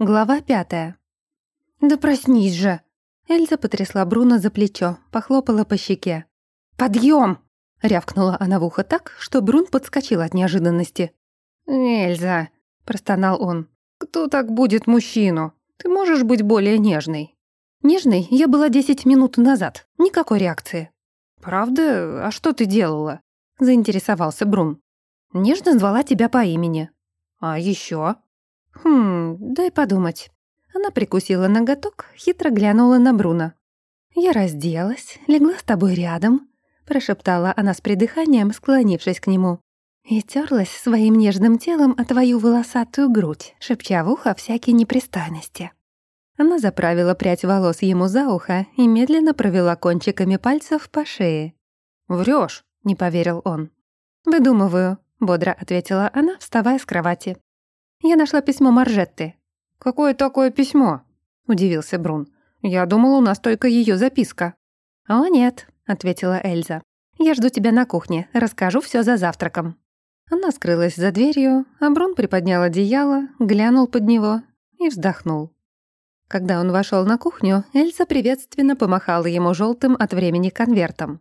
Глава пятая. «Да проснись же!» Эльза потрясла Бруно за плечо, похлопала по щеке. «Подъём!» — рявкнула она в ухо так, что Брун подскочил от неожиданности. «Эльза!» — простонал он. «Кто так будет мужчину? Ты можешь быть более нежной?» «Нежной я была десять минут назад. Никакой реакции». «Правда? А что ты делала?» — заинтересовался Брун. «Нежно звала тебя по имени». «А ещё?» «Хм, дай подумать». Она прикусила ноготок, хитро глянула на Бруно. «Я разделась, легла с тобой рядом», — прошептала она с придыханием, склонившись к нему. И терлась своим нежным телом о твою волосатую грудь, шепча в ухо всякие непристойности. Она заправила прядь волос ему за ухо и медленно провела кончиками пальцев по шее. «Врёшь», — не поверил он. «Выдумываю», — бодро ответила она, вставая с кровати. Я нашла письмо Маржетты». «Какое такое письмо?» — удивился Брун. «Я думал, у нас только ее записка». «О, нет», — ответила Эльза. «Я жду тебя на кухне, расскажу все за завтраком». Она скрылась за дверью, а Брун приподнял одеяло, глянул под него и вздохнул. Когда он вошел на кухню, Эльза приветственно помахала ему желтым от времени конвертом.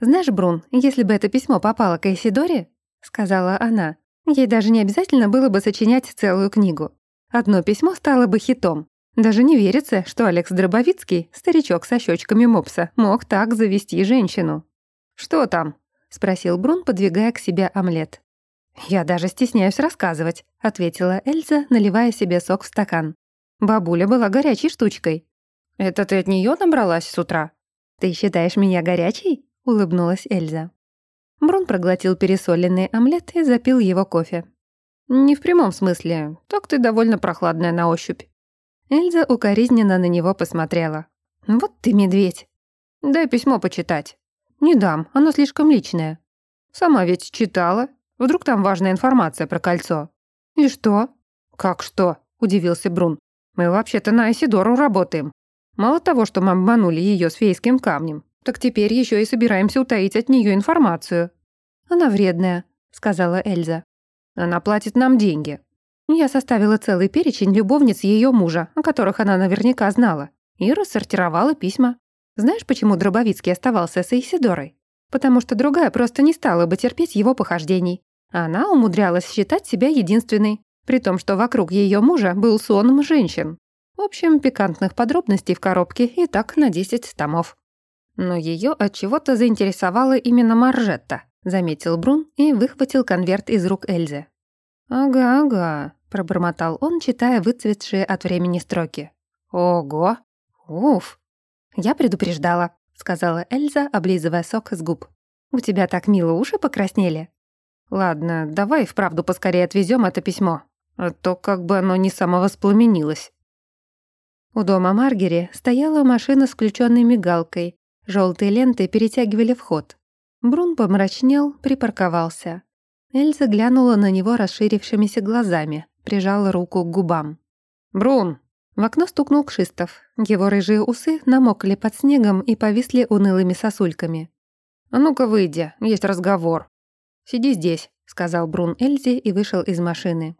«Знаешь, Брун, если бы это письмо попало к Эйсидоре, — сказала она, Ей даже не обязательно было бы сочинять целую книгу. Одно письмо стало бы хитом. Даже не верится, что Алекс Дробовицкий, старичок со щечками мопса, мог так завести женщину. «Что там?» — спросил Брун, подвигая к себе омлет. «Я даже стесняюсь рассказывать», — ответила Эльза, наливая себе сок в стакан. «Бабуля была горячей штучкой». «Это ты от нее набралась с утра?» «Ты считаешь меня горячей?» — улыбнулась Эльза. Брун проглотил пересоленный омлет и запил его кофе. «Не в прямом смысле. Так ты довольно прохладная на ощупь». Эльза укоризненно на него посмотрела. «Вот ты медведь. Дай письмо почитать». «Не дам, оно слишком личное». «Сама ведь читала. Вдруг там важная информация про кольцо». «И что?» «Как что?» – удивился Брун. «Мы вообще-то на Айсидору работаем. Мало того, что мы обманули ее с фейским камнем, так теперь еще и собираемся утаить от нее информацию». «Она вредная», — сказала Эльза. «Она платит нам деньги». Я составила целый перечень любовниц ее мужа, о которых она наверняка знала, и рассортировала письма. Знаешь, почему Дробовицкий оставался с Исидорой? Потому что другая просто не стала бы терпеть его похождений. Она умудрялась считать себя единственной, при том, что вокруг ее мужа был сон женщин. В общем, пикантных подробностей в коробке и так на 10 томов. Но ее от чего-то заинтересовала именно Маржетта, заметил Брун и выхватил конверт из рук Эльзы. «Ага, ага», — пробормотал он, читая выцветшие от времени строки. «Ого! Уф!» «Я предупреждала», — сказала Эльза, облизывая сок с губ. «У тебя так мило уши покраснели?» «Ладно, давай вправду поскорее отвезем это письмо, а то как бы оно не самовоспламенилось». У дома Маргери стояла машина с включенной мигалкой. Желтые ленты перетягивали вход. Брун помрачнел, припарковался. Эльза глянула на него расширившимися глазами, прижала руку к губам. «Брун!» В окно стукнул Кшистов. Его рыжие усы намокли под снегом и повисли унылыми сосульками. «А ну-ка выйди, есть разговор». «Сиди здесь», — сказал Брун Эльзе и вышел из машины.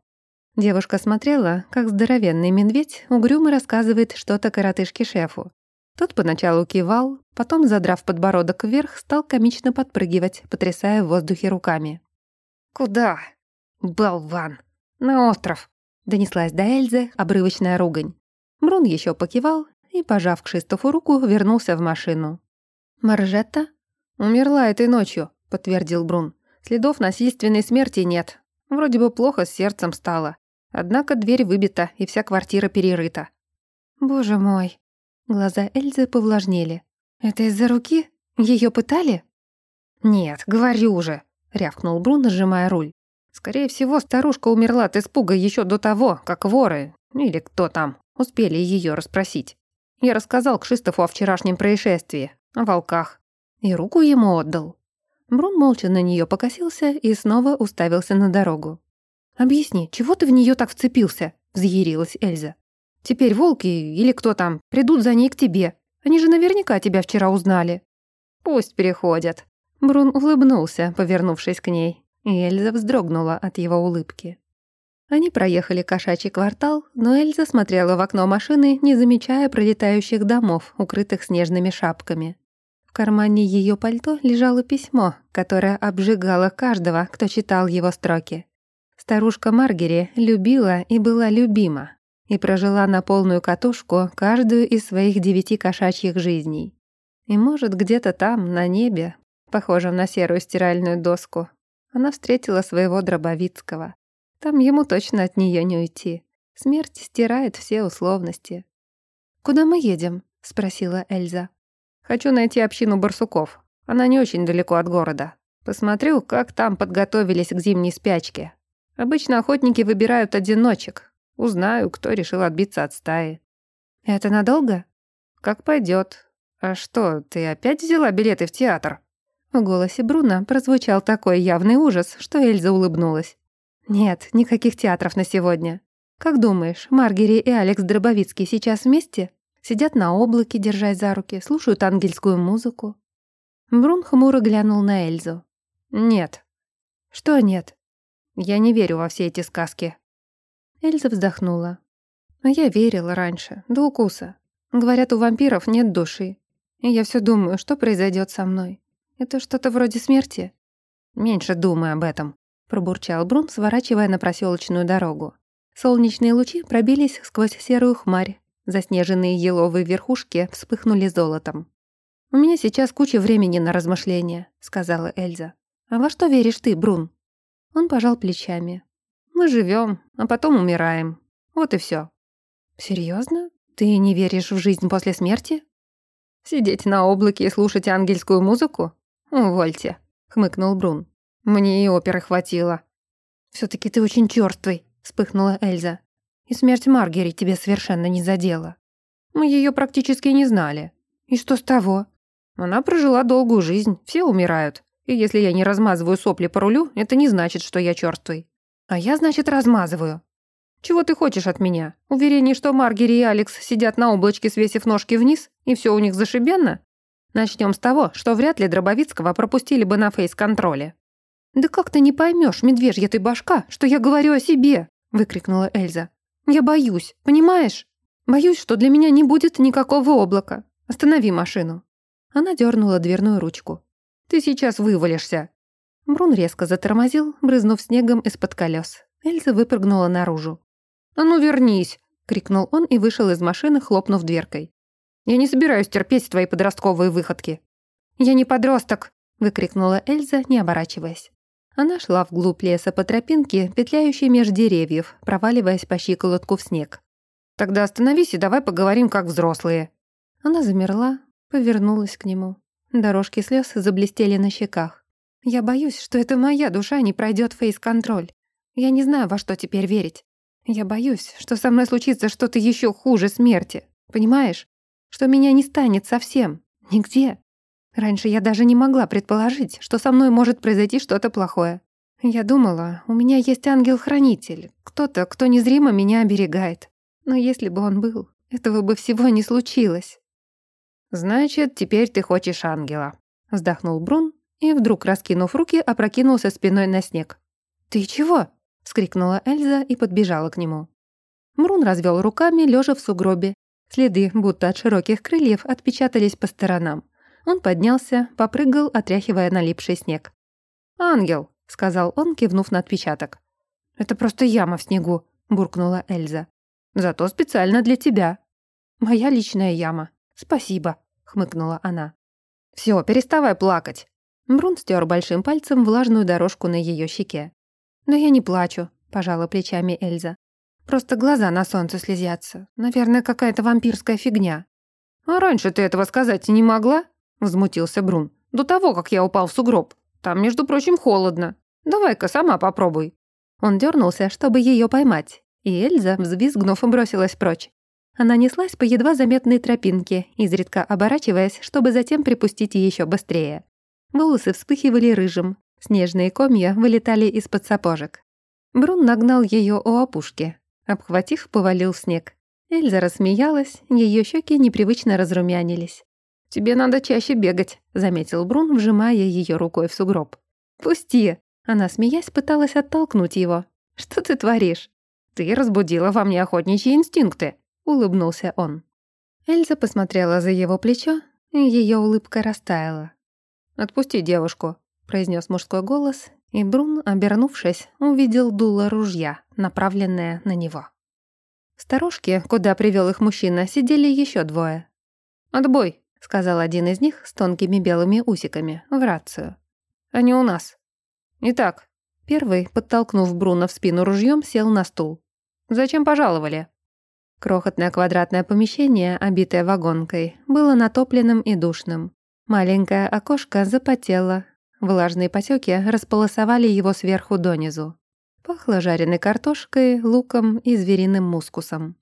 Девушка смотрела, как здоровенный медведь угрюмо рассказывает что-то коротышке-шефу. Тот поначалу кивал, потом, задрав подбородок вверх, стал комично подпрыгивать, потрясая в воздухе руками. «Куда?» «Болван! На остров!» — донеслась до Эльзы обрывочная ругань. Брун еще покивал и, пожав к Шистофу руку, вернулся в машину. «Маржетта?» «Умерла этой ночью», — подтвердил Брун. «Следов насильственной смерти нет. Вроде бы плохо с сердцем стало. Однако дверь выбита, и вся квартира перерыта». «Боже мой!» Глаза Эльзы повлажнели. «Это из-за руки? Ее пытали?» «Нет, говорю же», — рявкнул Брун, сжимая руль. «Скорее всего, старушка умерла от испуга еще до того, как воры, или кто там, успели ее расспросить. Я рассказал Кшистофу о вчерашнем происшествии, о волках, и руку ему отдал». Брун молча на нее покосился и снова уставился на дорогу. «Объясни, чего ты в нее так вцепился?» — взъярилась Эльза. Теперь волки или кто там придут за ней к тебе. Они же наверняка тебя вчера узнали». «Пусть переходят». Брун улыбнулся, повернувшись к ней, и Эльза вздрогнула от его улыбки. Они проехали кошачий квартал, но Эльза смотрела в окно машины, не замечая пролетающих домов, укрытых снежными шапками. В кармане ее пальто лежало письмо, которое обжигало каждого, кто читал его строки. Старушка Маргери любила и была любима, и прожила на полную катушку каждую из своих девяти кошачьих жизней. И, может, где-то там, на небе, похожем на серую стиральную доску, она встретила своего Дробовицкого. Там ему точно от нее не уйти. Смерть стирает все условности. «Куда мы едем?» — спросила Эльза. «Хочу найти общину барсуков. Она не очень далеко от города. Посмотрю, как там подготовились к зимней спячке. Обычно охотники выбирают одиночек. Узнаю, кто решил отбиться от стаи». «Это надолго?» «Как пойдет. А что, ты опять взяла билеты в театр?» В голосе Бруно прозвучал такой явный ужас, что Эльза улыбнулась. «Нет, никаких театров на сегодня. Как думаешь, Маргери и Алекс Дробовицкий сейчас вместе? Сидят на облаке, держась за руки, слушают ангельскую музыку?» Брун хмуро глянул на Эльзу. «Нет». «Что нет?» «Я не верю во все эти сказки». Эльза вздохнула. «А я верила раньше, до укуса. Говорят, у вампиров нет души. И я все думаю, что произойдет со мной. Это что-то вроде смерти?» «Меньше думай об этом», пробурчал Брун, сворачивая на проселочную дорогу. Солнечные лучи пробились сквозь серую хмарь. Заснеженные еловые верхушки вспыхнули золотом. «У меня сейчас куча времени на размышления», — сказала Эльза. «А во что веришь ты, Брун?» Он пожал плечами. «Мы живем, а потом умираем. Вот и все. Серьезно? Ты не веришь в жизнь после смерти?» «Сидеть на облаке и слушать ангельскую музыку? Увольте», — хмыкнул Брун. Мне и оперы хватило. все таки ты очень чёрствый», — вспыхнула Эльза. «И смерть Маргери тебе совершенно не задела». Мы ее практически не знали. И что с того? Она прожила долгую жизнь, все умирают. И если я не размазываю сопли по рулю, это не значит, что я чёрствый. А я, значит, размазываю. Чего ты хочешь от меня? Уверение, что Маргери и Алекс сидят на облачке, свесив ножки вниз, и все у них зашибенно? Начнем с того, что вряд ли Дробовицкого пропустили бы на фейс-контроле. «Да как ты не поймешь, медвежья ты башка, что я говорю о себе?» — выкрикнула Эльза. «Я боюсь, понимаешь? Боюсь, что для меня не будет никакого облака. Останови машину». Она дернула дверную ручку. «Ты сейчас вывалишься». Брун резко затормозил, брызнув снегом из-под колес. Эльза выпрыгнула наружу. «А ну вернись!» — крикнул он и вышел из машины, хлопнув дверкой. «Я не собираюсь терпеть твои подростковые выходки». «Я не подросток!» — выкрикнула Эльза, не оборачиваясь. Она шла вглубь леса по тропинке, петляющей меж деревьев, проваливаясь по щиколотку в снег. «Тогда остановись и давай поговорим как взрослые». Она замерла, повернулась к нему. Дорожки слез заблестели на щеках. «Я боюсь, что это моя душа не пройдет фейс-контроль. Я не знаю, во что теперь верить. Я боюсь, что со мной случится что-то еще хуже смерти. Понимаешь? Что меня не станет совсем. Нигде. Раньше я даже не могла предположить, что со мной может произойти что-то плохое. Я думала, у меня есть ангел-хранитель, кто-то, кто незримо меня оберегает. Но если бы он был, этого бы всего не случилось. «Значит, теперь ты хочешь ангела», — вздохнул Брун и, вдруг раскинув руки, опрокинулся спиной на снег. «Ты чего?» — вскрикнула Эльза и подбежала к нему. Мрун развел руками, лежа в сугробе. Следы, будто от широких крыльев, отпечатались по сторонам. Он поднялся, попрыгал, отряхивая налипший снег. «Ангел», — сказал он, кивнув на отпечаток. «Это просто яма в снегу», — буркнула Эльза. «Зато специально для тебя». «Моя личная яма. Спасибо», — хмыкнула она. Все, переставай плакать». Брун стер большим пальцем влажную дорожку на ее щеке. «Да я не плачу», — пожала плечами Эльза. «Просто глаза на солнце слезятся. Наверное, какая-то вампирская фигня». «А раньше ты этого сказать не могла?» — возмутился Брун. «До того, как я упал в сугроб. Там, между прочим, холодно. Давай-ка сама попробуй». Он дернулся, чтобы ее поймать, и Эльза, взвизгнув, бросилась прочь. Она неслась по едва заметной тропинке, изредка оборачиваясь, чтобы затем припустить еще быстрее. Волосы вспыхивали рыжим, снежные комья вылетали из-под сапожек. Брун нагнал ее у опушки. Обхватив, повалил снег. Эльза рассмеялась, ее щеки непривычно разрумянились. «Тебе надо чаще бегать», — заметил Брун, вжимая ее рукой в сугроб. «Пусти!» — она, смеясь, пыталась оттолкнуть его. «Что ты творишь?» «Ты разбудила во мне охотничьи инстинкты», — улыбнулся он. Эльза посмотрела за его плечо, и ее улыбка растаяла. «Отпусти девушку», — произнес мужской голос, и Брун, обернувшись, увидел дуло ружья, направленное на него. Сторожке, куда привел их мужчина, сидели еще двое. «Отбой», — сказал один из них с тонкими белыми усиками, в рацию. «Они у нас». «Итак». Первый, подтолкнув Бруно в спину ружьем, сел на стул. «Зачем пожаловали?» Крохотное квадратное помещение, обитое вагонкой, было натопленным и душным. Маленькое окошко запотело. Влажные потеки располосовали его сверху донизу. Пахло жареной картошкой, луком и звериным мускусом.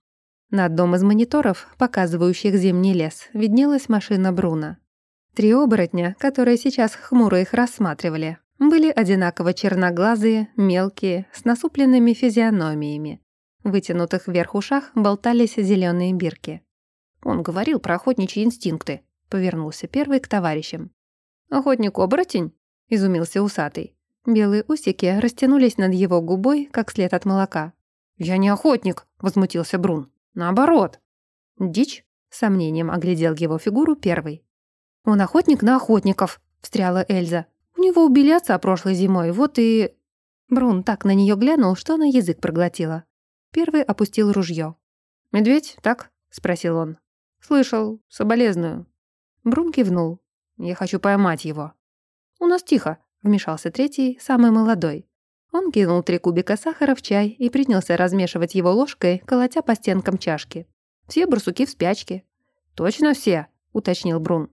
На одном из мониторов, показывающих зимний лес, виднелась машина Бруна. Три оборотня, которые сейчас хмуро их рассматривали, были одинаково черноглазые, мелкие, с насупленными физиономиями. В вытянутых вверх ушах болтались зеленые бирки. «Он говорил про охотничьи инстинкты», — повернулся первый к товарищам. «Охотник-оборотень?» — изумился усатый. Белые усики растянулись над его губой, как след от молока. «Я не охотник», — возмутился Брун. «Наоборот». «Дичь?» — сомнением оглядел его фигуру первый. «Он охотник на охотников», — встряла Эльза. «У него убили отца прошлой зимой, вот и...» Брун так на нее глянул, что она язык проглотила. Первый опустил ружье. «Медведь, так?» — спросил он. «Слышал, соболезную». Брун кивнул. «Я хочу поймать его». «У нас тихо», — вмешался третий, самый молодой. Он кинул три кубика сахара в чай и принялся размешивать его ложкой, колотя по стенкам чашки. «Все барсуки в спячке». «Точно все», — уточнил Брун.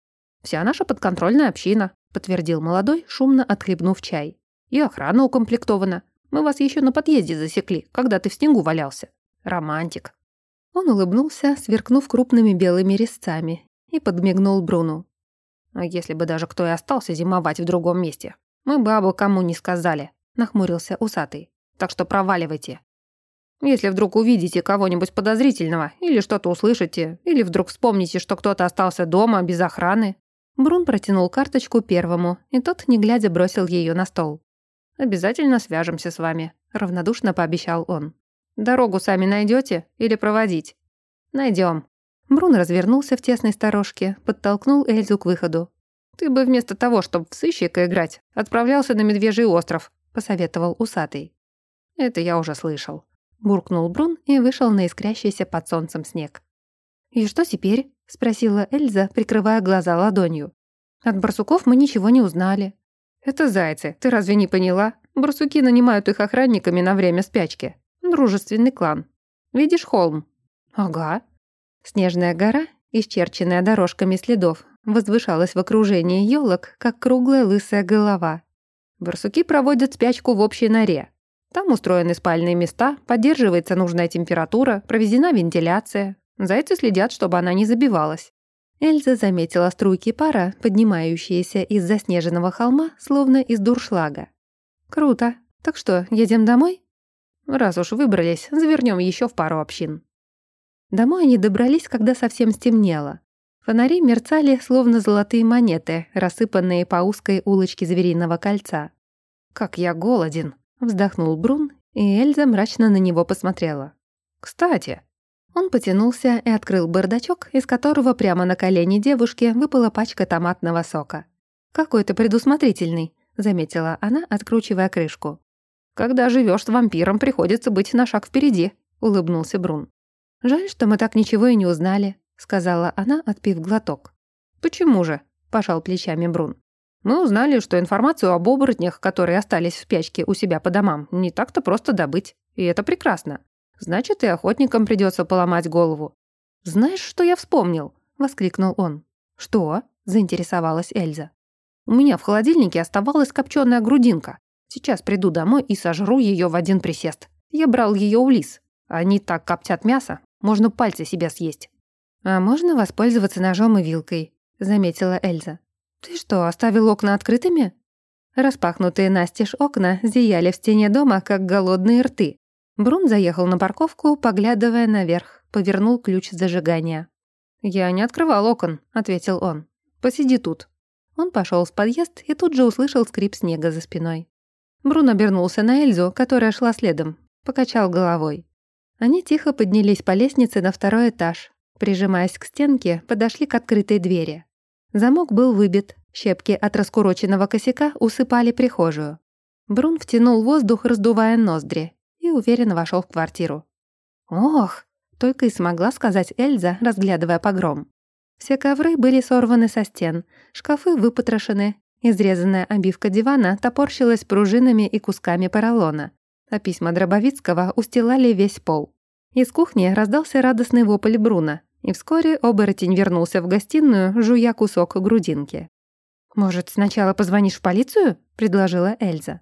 «Вся наша подконтрольная община», — подтвердил молодой, шумно отхлебнув чай. «И охрана укомплектована. Мы вас еще на подъезде засекли, когда ты в снегу валялся. Романтик». Он улыбнулся, сверкнув крупными белыми резцами, и подмигнул Бруну. «А если бы даже кто и остался зимовать в другом месте, мы бы обо кому не сказали нахмурился усатый. «Так что проваливайте. Если вдруг увидите кого-нибудь подозрительного, или что-то услышите, или вдруг вспомните, что кто-то остался дома без охраны...» Брун протянул карточку первому, и тот, не глядя, бросил ее на стол. «Обязательно свяжемся с вами», — равнодушно пообещал он. «Дорогу сами найдете или проводить?» «Найдем». Брун развернулся в тесной сторожке, подтолкнул Эльзу к выходу. «Ты бы вместо того, чтобы в сыщика играть, отправлялся на Медвежий остров посоветовал усатый. «Это я уже слышал», — буркнул Брун и вышел на искрящийся под солнцем снег. «И что теперь?» — спросила Эльза, прикрывая глаза ладонью. «От барсуков мы ничего не узнали». «Это зайцы, ты разве не поняла? Барсуки нанимают их охранниками на время спячки. Дружественный клан. Видишь холм?» «Ага». Снежная гора, исчерченная дорожками следов, возвышалась в окружении елок, как круглая лысая голова. Барсуки проводят спячку в общей норе. Там устроены спальные места, поддерживается нужная температура, проведена вентиляция. Зайцы следят, чтобы она не забивалась. Эльза заметила струйки пара, поднимающиеся из заснеженного холма, словно из дуршлага. «Круто. Так что, едем домой?» «Раз уж выбрались, завернем еще в пару общин». Домой они добрались, когда совсем стемнело. Фонари мерцали, словно золотые монеты, рассыпанные по узкой улочке звериного кольца. «Как я голоден!» — вздохнул Брун, и Эльза мрачно на него посмотрела. «Кстати!» Он потянулся и открыл бардачок, из которого прямо на колени девушки выпала пачка томатного сока. «Какой ты предусмотрительный», — заметила она, откручивая крышку. «Когда живешь с вампиром, приходится быть на шаг впереди», — улыбнулся Брун. «Жаль, что мы так ничего и не узнали», — сказала она, отпив глоток. «Почему же?» — пожал плечами Брун. «Мы узнали, что информацию об оборотнях, которые остались в спячке у себя по домам, не так-то просто добыть. И это прекрасно. Значит, и охотникам придется поломать голову». «Знаешь, что я вспомнил?» — воскликнул он. «Что?» — заинтересовалась Эльза. «У меня в холодильнике оставалась копченая грудинка. Сейчас приду домой и сожру ее в один присест. Я брал ее у лис. Они так коптят мясо, можно пальцы себе съесть. «А можно воспользоваться ножом и вилкой?» — заметила Эльза. «Ты что, оставил окна открытыми?» Распахнутые настежь окна зияли в стене дома, как голодные рты. Брун заехал на парковку, поглядывая наверх, повернул ключ зажигания. «Я не открывал окон», — ответил он. «Посиди тут». Он пошел в подъезд и тут же услышал скрип снега за спиной. Брун обернулся на Эльзу, которая шла следом, покачал головой. Они тихо поднялись по лестнице на второй этаж. Прижимаясь к стенке, подошли к открытой двери. Замок был выбит, щепки от раскуроченного косяка усыпали прихожую. Брун втянул воздух, раздувая ноздри, и уверенно вошел в квартиру. «Ох!» — только и смогла сказать Эльза, разглядывая погром. Все ковры были сорваны со стен, шкафы выпотрошены, изрезанная обивка дивана топорщилась пружинами и кусками поролона, а письма Дробовицкого устилали весь пол. Из кухни раздался радостный вопль Бруна, и вскоре оборотень вернулся в гостиную, жуя кусок грудинки. «Может, сначала позвонишь в полицию?» — предложила Эльза.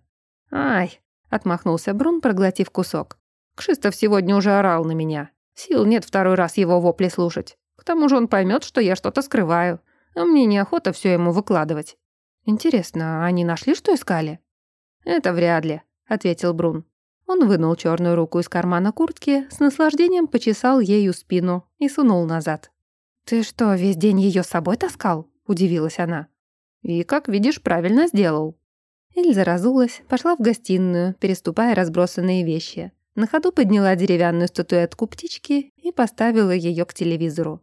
«Ай!» — отмахнулся Брун, проглотив кусок. «Кшистов сегодня уже орал на меня. Сил нет второй раз его вопли слушать. К тому же он поймет, что я что-то скрываю, а мне неохота все ему выкладывать. Интересно, они нашли, что искали? Это вряд ли, ответил Брун. Он вынул черную руку из кармана куртки, с наслаждением почесал ею спину и сунул назад. «Ты что, весь день ее с собой таскал?» – удивилась она. «И, как видишь, правильно сделал». Эльза разулась, пошла в гостиную, переступая разбросанные вещи. На ходу подняла деревянную статуэтку птички и поставила ее к телевизору.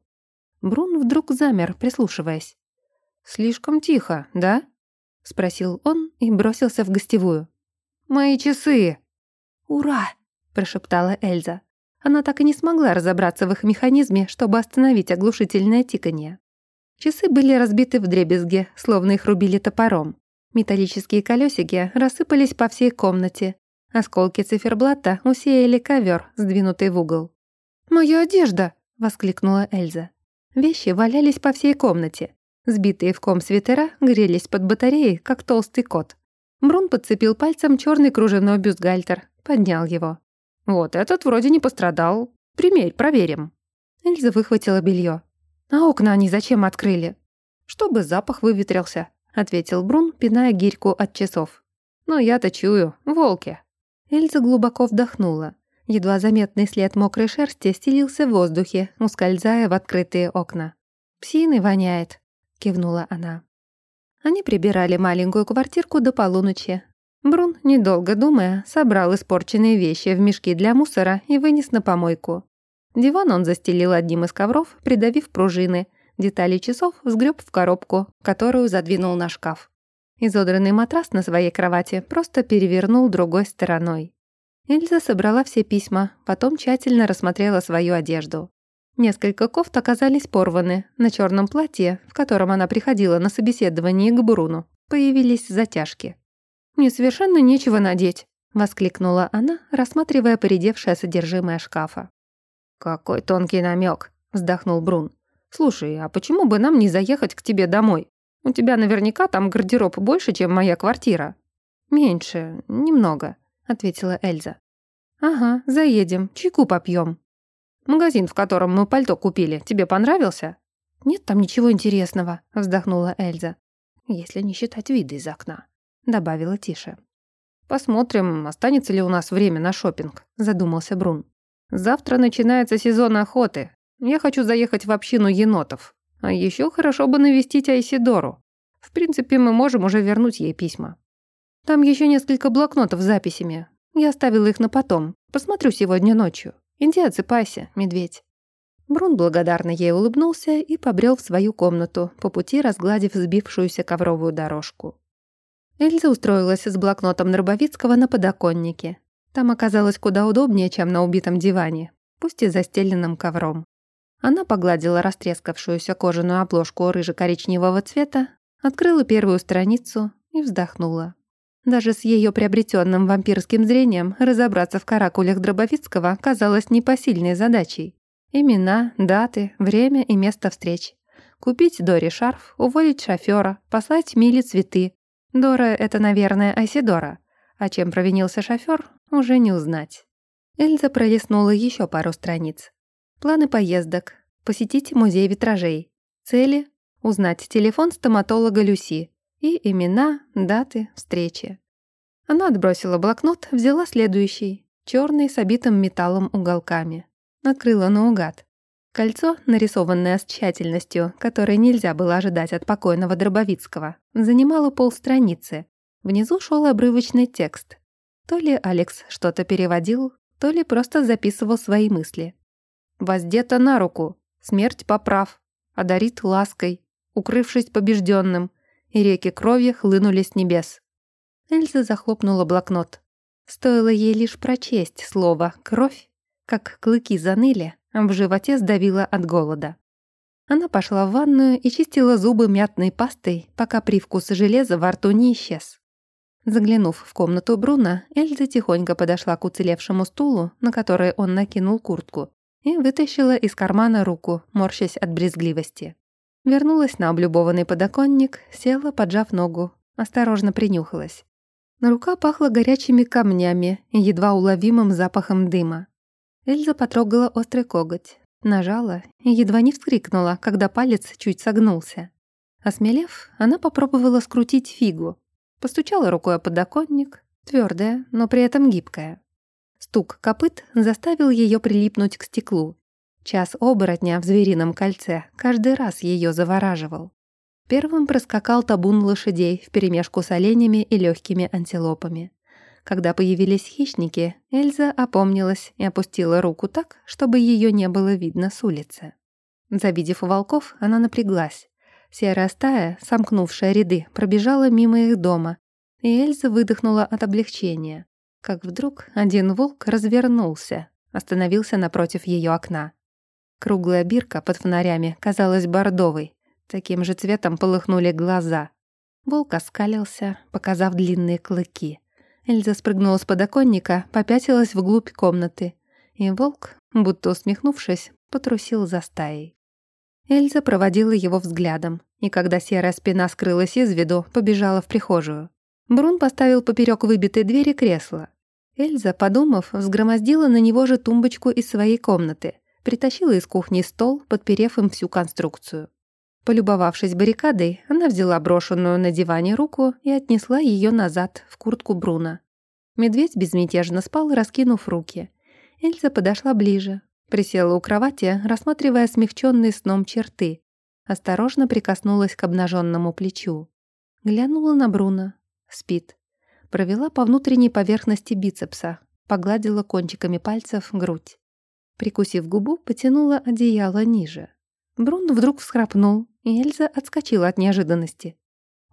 Брун вдруг замер, прислушиваясь. «Слишком тихо, да?» — спросил он и бросился в гостевую. «Мои часы!» «Ура!» — прошептала Эльза. Она так и не смогла разобраться в их механизме, чтобы остановить оглушительное тиканье. Часы были разбиты в дребезге, словно их рубили топором. Металлические колесики рассыпались по всей комнате. Осколки циферблата усеяли ковер, сдвинутый в угол. «Моя одежда!» — воскликнула Эльза. Вещи валялись по всей комнате. Сбитые в ком свитера грелись под батареей, как толстый кот. Брун подцепил пальцем черный кружевной бюстгальтер, поднял его. «Вот этот вроде не пострадал. Примерь, проверим». Эльза выхватила белье. «А окна они зачем открыли?» «Чтобы запах выветрился», — ответил Брун, пиная гирьку от часов. «Но я-то чую, волки». Эльза глубоко вдохнула. Едва заметный след мокрой шерсти стелился в воздухе, ускользая в открытые окна. «Псиной воняет», — кивнула она. Они прибирали маленькую квартирку до полуночи. Брун, недолго думая, собрал испорченные вещи в мешки для мусора и вынес на помойку. Диван он застелил одним из ковров, придавив пружины. Детали часов сгреб в коробку, которую задвинул на шкаф. Изодранный матрас на своей кровати просто перевернул другой стороной. Эльза собрала все письма, потом тщательно рассмотрела свою одежду. Несколько кофт оказались порваны. На черном платье, в котором она приходила на собеседование к Бруну, появились затяжки. «Мне совершенно нечего надеть», — воскликнула она, рассматривая поредевшее содержимое шкафа. «Какой тонкий намек, вздохнул Брун. «Слушай, а почему бы нам не заехать к тебе домой? У тебя наверняка там гардероб больше, чем моя квартира». «Меньше, немного», ответила Эльза. «Ага, заедем, чайку попьем. Магазин, в котором мы пальто купили, тебе понравился?» «Нет там ничего интересного», — вздохнула Эльза. «Если не считать виды из окна», — добавила тише. «Посмотрим, останется ли у нас время на шопинг, задумался Брун. «Завтра начинается сезон охоты. Я хочу заехать в общину енотов. А еще хорошо бы навестить Айсидору. В принципе, мы можем уже вернуть ей письма. Там еще несколько блокнотов с записями. Я оставила их на потом. Посмотрю сегодня ночью. Иди отсыпайся, медведь». Брун благодарно ей улыбнулся и побрел в свою комнату, по пути разгладив сбившуюся ковровую дорожку. Эльза устроилась с блокнотом Нарбовицкого на подоконнике. Там оказалось куда удобнее, чем на убитом диване, пусть и застеленным ковром. Она погладила растрескавшуюся кожаную обложку рыже-коричневого цвета, открыла первую страницу и вздохнула. Даже с ее приобретенным вампирским зрением разобраться в каракулях Дробовицкого казалось непосильной задачей. Имена, даты, время и место встреч. Купить Доре шарф, уволить шофера, послать Миле цветы. Дора — это, наверное, Айсидора. А чем провинился шофер, уже не узнать. Эльза пролистнула еще пару страниц. Планы поездок. Посетить музей витражей. Цели — узнать телефон стоматолога Люси и имена, даты, встречи. Она отбросила блокнот, взяла следующий, черный с обитым металлом уголками. Открыла наугад. Кольцо, нарисованное с тщательностью, которой нельзя было ожидать от покойного Дробовицкого, занимало полстраницы. Внизу шел обрывочный текст. То ли Алекс что-то переводил, то ли просто записывал свои мысли. «Воздета на руку, смерть поправ, одарит лаской, укрывшись побежденным, и реки крови хлынули с небес». Эльза захлопнула блокнот. Стоило ей лишь прочесть слово «кровь», как клыки заныли, в животе сдавило от голода. Она пошла в ванную и чистила зубы мятной пастой, пока привкус железа во рту не исчез. Заглянув в комнату Бруна, Эльза тихонько подошла к уцелевшему стулу, на который он накинул куртку, и вытащила из кармана руку, морщась от брезгливости. Вернулась на облюбованный подоконник, села, поджав ногу, осторожно принюхалась. Рука пахла горячими камнями и едва уловимым запахом дыма. Эльза потрогала острый коготь, нажала и едва не вскрикнула, когда палец чуть согнулся. Осмелев, она попробовала скрутить фигу, Постучала рукой о подоконник, твердая, но при этом гибкая. Стук копыт заставил ее прилипнуть к стеклу. Час оборотня в зверином кольце каждый раз ее завораживал. Первым проскакал табун лошадей вперемешку с оленями и легкими антилопами. Когда появились хищники, Эльза опомнилась и опустила руку так, чтобы ее не было видно с улицы. Завидев волков, она напряглась. Серая стая, сомкнувшая ряды, пробежала мимо их дома, и Эльза выдохнула от облегчения. Как вдруг один волк развернулся, остановился напротив ее окна. Круглая бирка под фонарями казалась бордовой, таким же цветом полыхнули глаза. Волк оскалился, показав длинные клыки. Эльза спрыгнула с подоконника, попятилась вглубь комнаты, и волк, будто усмехнувшись, потрусил за стаей. Эльза проводила его взглядом, и когда серая спина скрылась из виду, побежала в прихожую. Брун поставил поперек выбитой двери кресло. Эльза, подумав, взгромоздила на него же тумбочку из своей комнаты, притащила из кухни стол, подперев им всю конструкцию. Полюбовавшись баррикадой, она взяла брошенную на диване руку и отнесла ее назад, в куртку Бруна. Медведь безмятежно спал, раскинув руки. Эльза подошла ближе, Присела у кровати, рассматривая смягченные сном черты. Осторожно прикоснулась к обнаженному плечу. Глянула на Бруно. Спит. Провела по внутренней поверхности бицепса. Погладила кончиками пальцев грудь. Прикусив губу, потянула одеяло ниже. Брун вдруг всхрапнул, Эльза отскочила от неожиданности.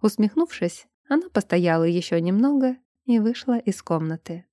Усмехнувшись, она постояла еще немного и вышла из комнаты.